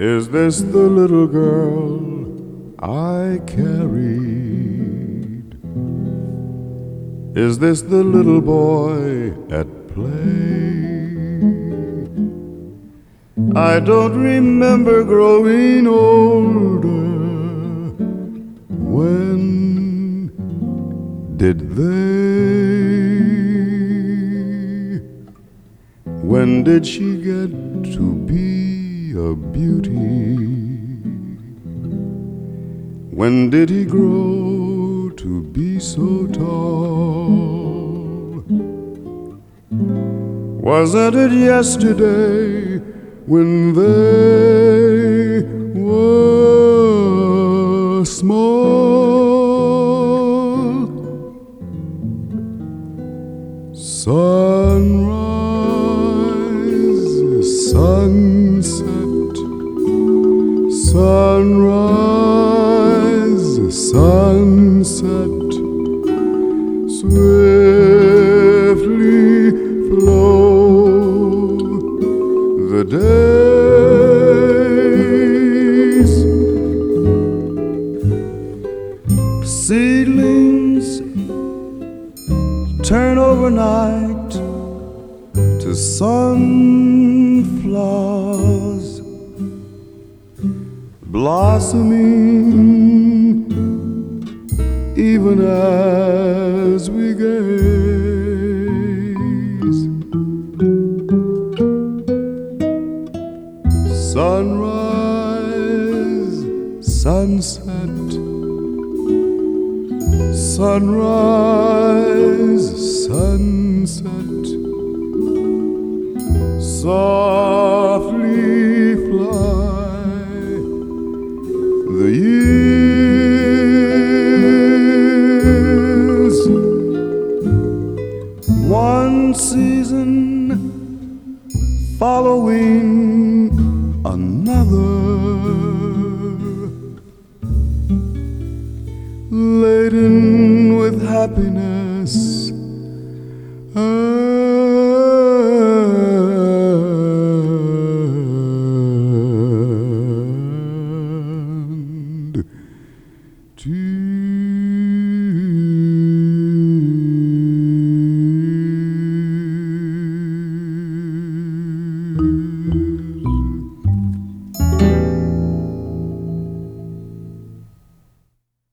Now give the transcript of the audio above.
Is this the little girl I carried? Is this the little boy at play? I don't remember growing older. When did they? When did she get to be a beauty? When did he grow to be so tall? Wasn't it yesterday when they were small? Sunrise, the days. Seedlings turn overnight to sunflowers blossoming even as we gaze. Sunset, sunrise, sunset, softly fly the years. One season following another. laden with happiness. And